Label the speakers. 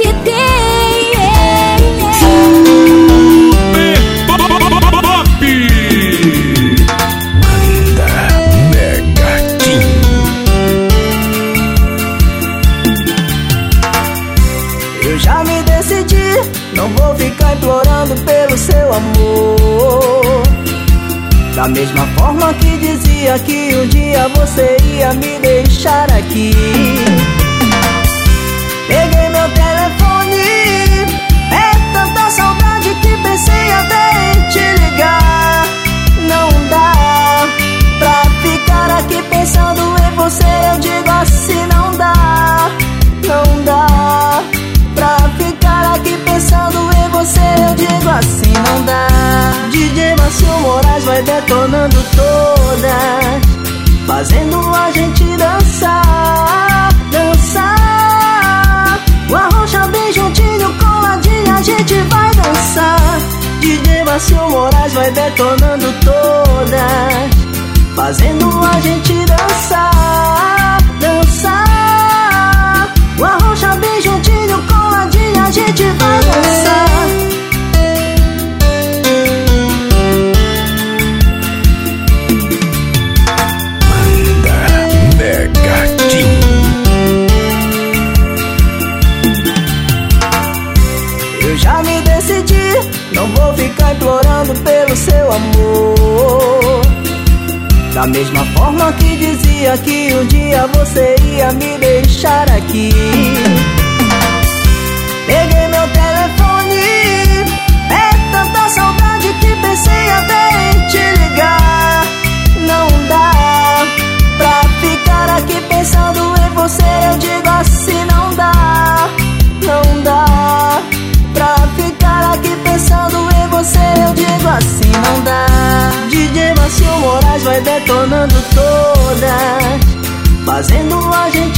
Speaker 1: te.
Speaker 2: Eu já me decidi, não vou ficar implorando pelo seu amor. Da mesma forma que dizia que um dia você ia me deixar. Vai detonando todas, fazendo a gente dançar, dançar. O arrocha bem juntinho, coladinho, a gente vai dançar. DJ Márcio Moraes vai detonando todas, fazendo a gente dançar, me decidi, não vou ficar implorando pelo seu amor. Da mesma forma que dizia que um dia você Moraes vai detonando todas Fazendo a gente